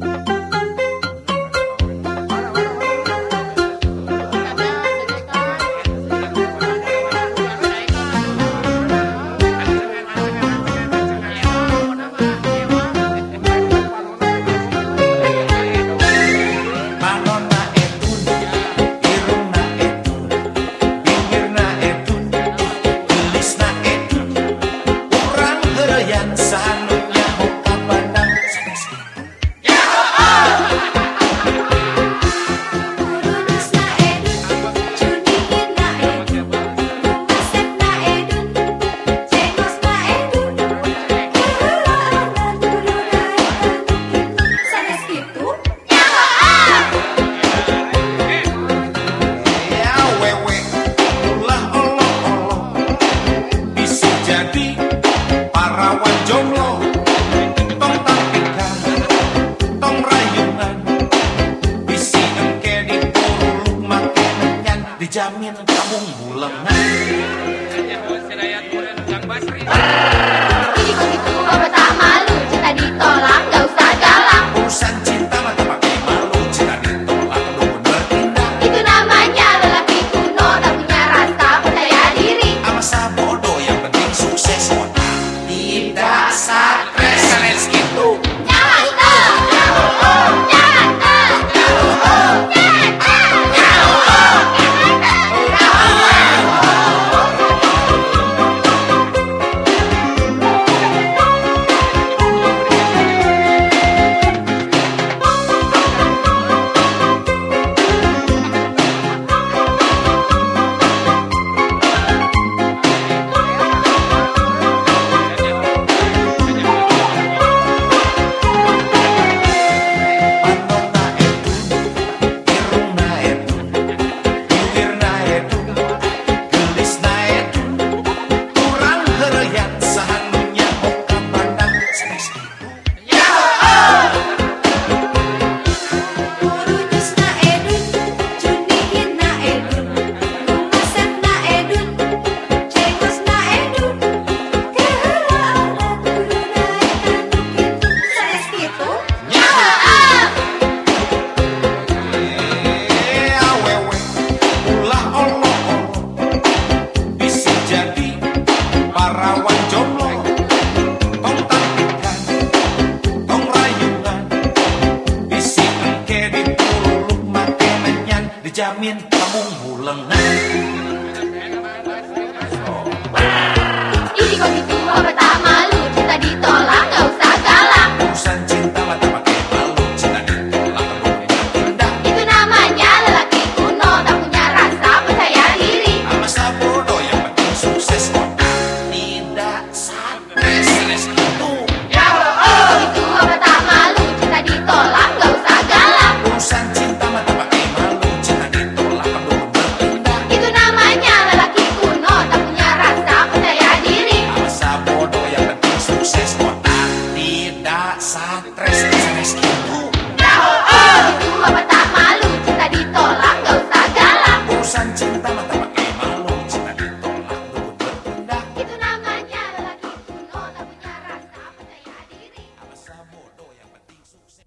Música jamin kamu bulengan. Hanya buat serayat kuren Kang Basri. ចាមានតាមងហូលងណា